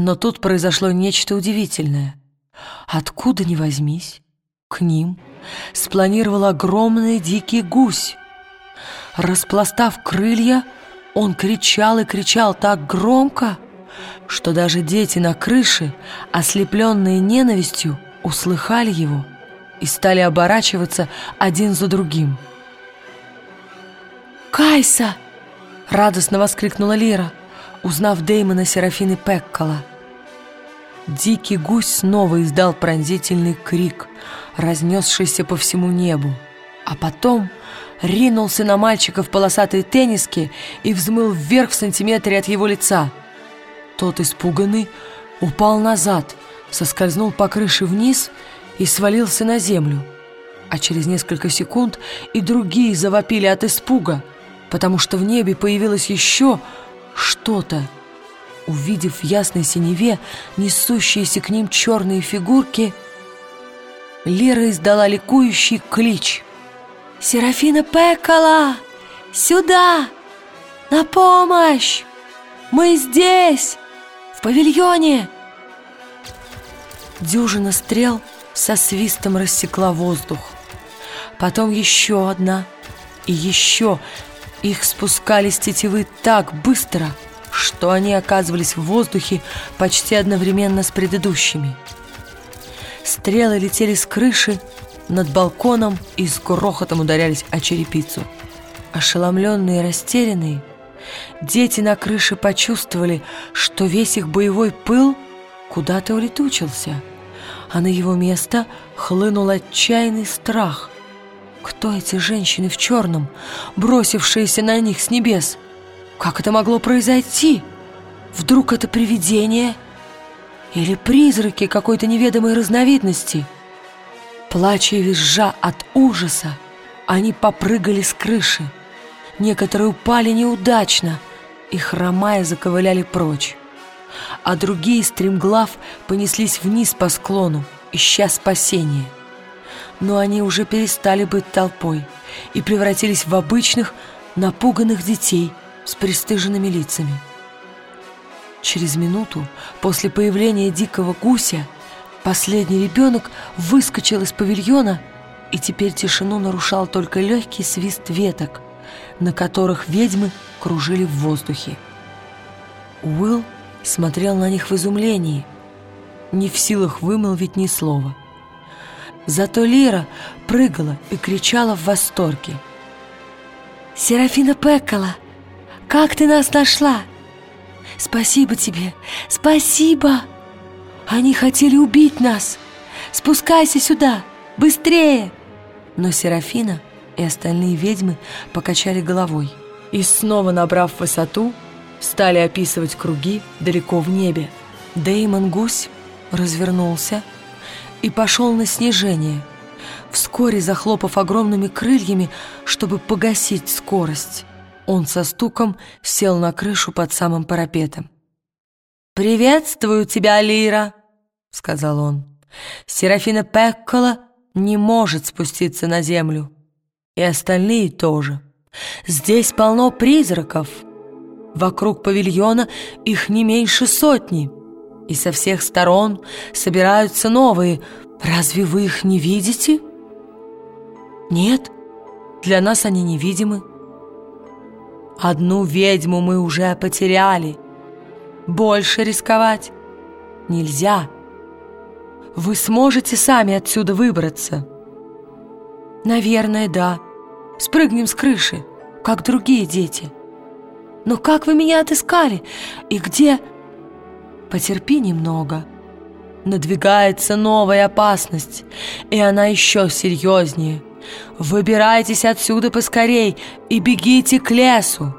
Но тут произошло нечто удивительное. Откуда ни возьмись, к ним спланировал огромный дикий гусь. Распластав крылья, он кричал и кричал так громко, что даже дети на крыше, ослепленные ненавистью, услыхали его и стали оборачиваться один за другим. «Кайса!» — радостно воскликнула Лира, узнав Деймона Серафины Пеккола. Дикий гусь снова издал пронзительный крик, разнесшийся по всему небу, а потом ринулся на мальчика в полосатой тенниске и взмыл вверх в сантиметре от его лица. Тот, испуганный, упал назад, соскользнул по крыше вниз и свалился на землю. А через несколько секунд и другие завопили от испуга, потому что в небе появилось еще что-то. Увидев в ясной синеве несущиеся к ним черные фигурки, Лера издала ликующий клич. «Серафина Пеккола! Сюда! На помощь! Мы здесь! В павильоне!» Дюжина стрел со свистом рассекла воздух. Потом еще одна и еще. Их спускали с тетивы так быстро, что они оказывались в воздухе почти одновременно с предыдущими. Стрелы летели с крыши над балконом и с грохотом ударялись о черепицу. Ошеломленные и растерянные, дети на крыше почувствовали, что весь их боевой пыл куда-то улетучился, а на его место хлынул отчаянный страх. Кто эти женщины в черном, бросившиеся на них с небес? Как это могло произойти? Вдруг это привидение или призраки какой-то неведомой разновидности? Плача и визжа от ужаса, они попрыгали с крыши. Некоторые упали неудачно и, хромая, заковыляли прочь. А другие, стремглав, понеслись вниз по склону, ища спасения. Но они уже перестали быть толпой и превратились в обычных, напуганных детей с пристыженными лицами. Через минуту после появления дикого гуся последний ребенок выскочил из павильона, и теперь тишину нарушал только легкий свист веток, на которых ведьмы кружили в воздухе. Уилл смотрел на них в изумлении, не в силах вымолвить ни слова. Зато Лира прыгала и кричала в восторге. «Серафина Пеккола, как ты нас нашла? Спасибо тебе, спасибо! Они хотели убить нас! Спускайся сюда, быстрее!» Но Серафина и остальные ведьмы покачали головой и, снова набрав высоту, стали описывать круги далеко в небе. Деймон Гусь развернулся и пошел на снижение, вскоре захлопав огромными крыльями, чтобы погасить скорость. Он со стуком сел на крышу под самым парапетом. «Приветствую тебя, Лира!» — сказал он. «Серафина Пеккола не может спуститься на землю. И остальные тоже. Здесь полно призраков. Вокруг павильона их не меньше сотни. И со всех сторон собираются новые. Разве вы их не видите? Нет, для нас они невидимы. Одну ведьму мы уже потеряли. Больше рисковать нельзя. Вы сможете сами отсюда выбраться? Наверное, да. Спрыгнем с крыши, как другие дети. Но как вы меня отыскали? И где? Потерпи немного. Надвигается новая опасность, и она еще серьезнее. Выбирайтесь отсюда поскорей и бегите к лесу.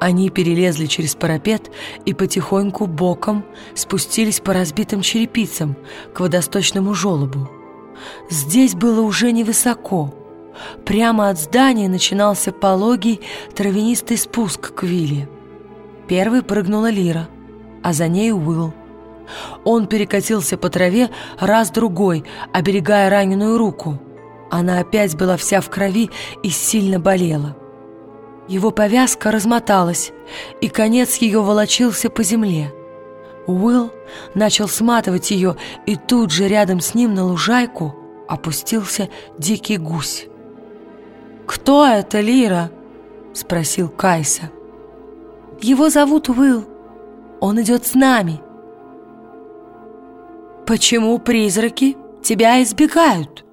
Они перелезли через парапет и потихоньку боком спустились по разбитым черепицам к водосточному желобу. Здесь было уже невысоко, Прямо от здания начинался пологий травянистый спуск к вилле. Первый прыгнула Лира, а за ней Уилл. Он перекатился по траве раз-другой, оберегая раненую руку. Она опять была вся в крови и сильно болела. Его повязка размоталась, и конец ее волочился по земле. Уилл начал сматывать ее, и тут же рядом с ним на лужайку опустился дикий гусь. «Кто это, Лира?» — спросил Кайса. «Его зовут Уилл. Он идет с нами». «Почему призраки тебя избегают?»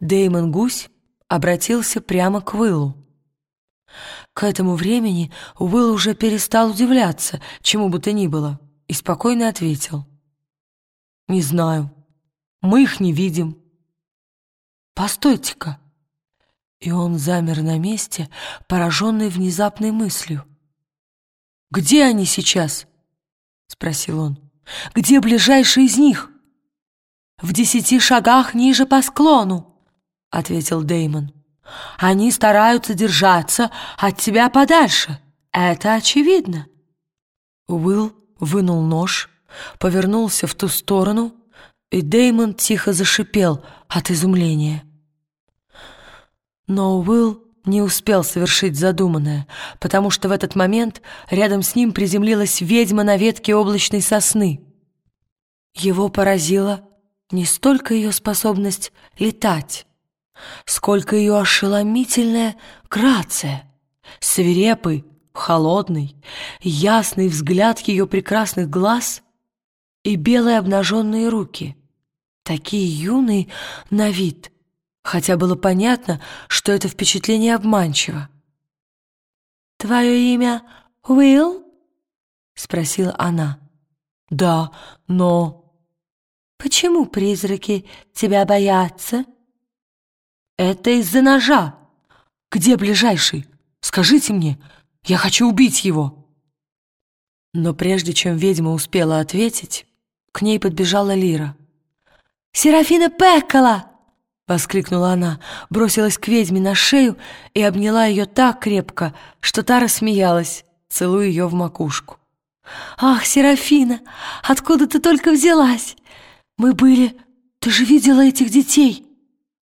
Дэймон Гусь обратился прямо к Уиллу. К этому времени Уилл уже перестал удивляться, чему бы то ни было, и спокойно ответил. «Не знаю. Мы их не видим». «Постойте-ка!» И он замер на месте, пораженный внезапной мыслью. «Где они сейчас?» — спросил он. «Где ближайший из них?» «В десяти шагах ниже по склону», — ответил Деймон. Они стараются держаться от тебя подальше. Это очевидно. Уилл вынул нож, повернулся в ту сторону, и Деймон тихо зашипел от изумления. Но Уилл не успел совершить задуманное, потому что в этот момент рядом с ним приземлилась ведьма на ветке облачной сосны. Его поразила не столько ее способность летать, сколько ее ошеломительная грация, свирепый, холодный, ясный взгляд ее прекрасных глаз и белые обнаженные руки, такие юные на вид, хотя было понятно, что это впечатление обманчиво. «Твое имя Уилл?» — спросила она. «Да, но...» «Почему призраки тебя боятся?» «Это из-за ножа. Где ближайший? Скажите мне, я хочу убить его!» Но прежде чем ведьма успела ответить, к ней подбежала Лира. «Серафина Пеккола!» — воскликнула она, бросилась к ведьме на шею и обняла ее так крепко, что та рассмеялась, целуя ее в макушку. «Ах, Серафина, откуда ты только взялась? Мы были... Ты же видела этих детей?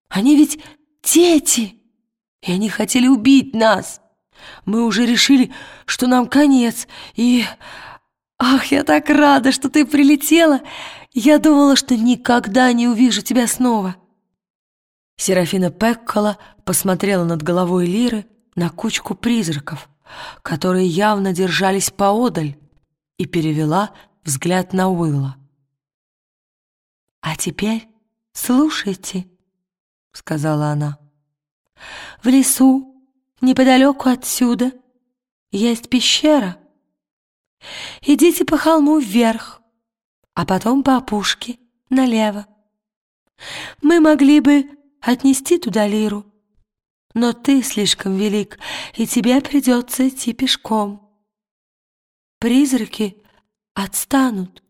Они ведь дети! И они хотели убить нас. Мы уже решили, что нам конец, и... Ах, я так рада, что ты прилетела! Я думала, что никогда не увижу тебя снова!» Серафина Пеккола посмотрела над головой Лиры на кучку призраков, которые явно держались поодаль, и перевела взгляд на Уилла. «А теперь слушайте», — сказала она. «В лесу, неподалеку отсюда, есть пещера. Идите по холму вверх, а потом по опушке налево. Мы могли бы отнести туда лиру, но ты слишком велик, и тебе придется идти пешком. Призраки отстанут.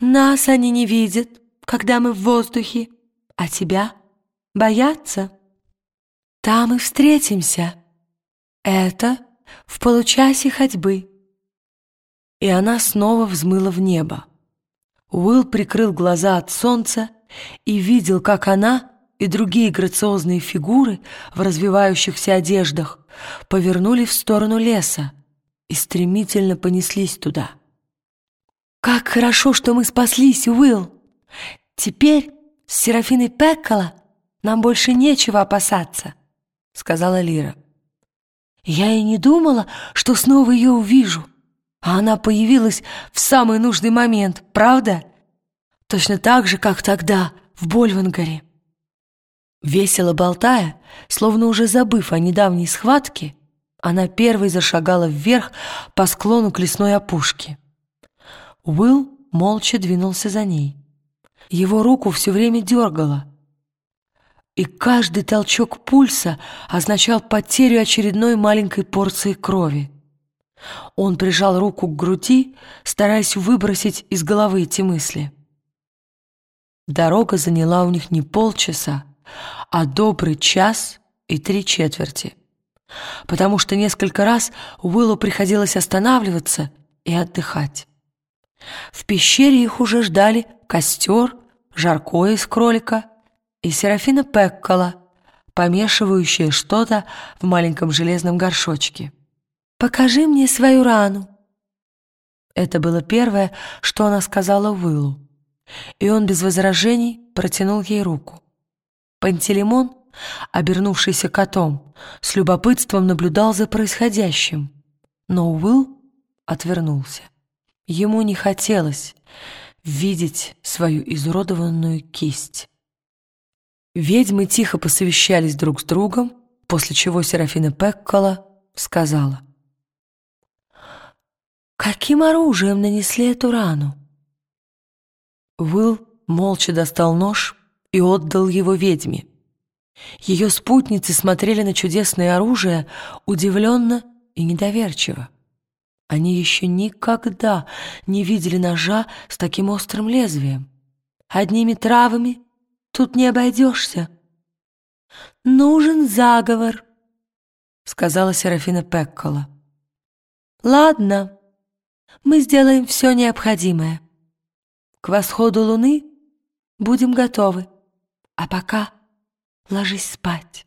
Нас они не видят, когда мы в воздухе, а тебя — бояться. Там и встретимся. Это в получасе ходьбы. И она снова взмыла в небо. Уилл прикрыл глаза от солнца и видел, как она и другие грациозные фигуры в развивающихся одеждах повернули в сторону леса и стремительно понеслись туда. «Как хорошо, что мы спаслись, Уилл! Теперь с Серафиной Пеккола нам больше нечего опасаться», — сказала Лира. «Я и не думала, что снова ее увижу, а она появилась в самый нужный момент, правда? Точно так же, как тогда, в Больвангаре». Весело болтая, словно уже забыв о недавней схватке, она первой зашагала вверх по склону к лесной опушке. Уилл молча двинулся за ней. Его руку все время дергало — и каждый толчок пульса означал потерю очередной маленькой порции крови. Он прижал руку к груди, стараясь выбросить из головы эти мысли. Дорога заняла у них не полчаса, а добрый час и три четверти, потому что несколько раз Уиллу приходилось останавливаться и отдыхать. В пещере их уже ждали костер, жаркое из кролика — и Серафина Пеккола, помешивающая что-то в маленьком железном горшочке. «Покажи мне свою рану». Это было первое, что она сказала Уиллу, и он без возражений протянул ей руку. Пантелеймон, обернувшийся котом, с любопытством наблюдал за происходящим, но Уилл отвернулся. Ему не хотелось видеть свою изуродованную кисть. Ведьмы тихо посовещались друг с другом, после чего Серафина Пеккола сказала. «Каким оружием нанесли эту рану?» Уилл молча достал нож и отдал его ведьме. Ее спутницы смотрели на чудесное оружие удивленно и недоверчиво. Они еще никогда не видели ножа с таким острым лезвием. Одними травами тут не обойдешься. «Нужен заговор», — сказала Серафина Пеккола. «Ладно, мы сделаем все необходимое. К восходу луны будем готовы, а пока ложись спать».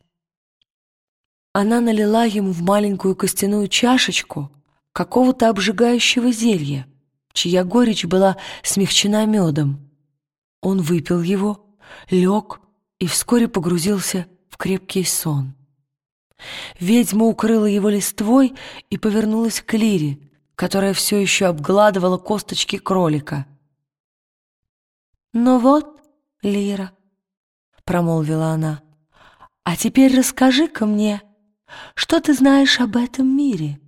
Она налила ему в маленькую костяную чашечку какого-то обжигающего зелья, чья горечь была смягчена медом. Он выпил его, лег и вскоре погрузился в крепкий сон. Ведьма укрыла его листвой и повернулась к Лире, которая все еще обгладывала косточки кролика. «Ну вот, Лира», — промолвила она, — «а теперь расскажи-ка мне, что ты знаешь об этом мире?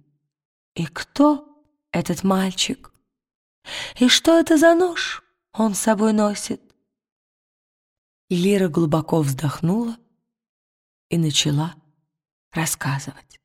И кто этот мальчик? И что это за нож он с собой носит?» Лира глубоко вздохнула и начала рассказывать.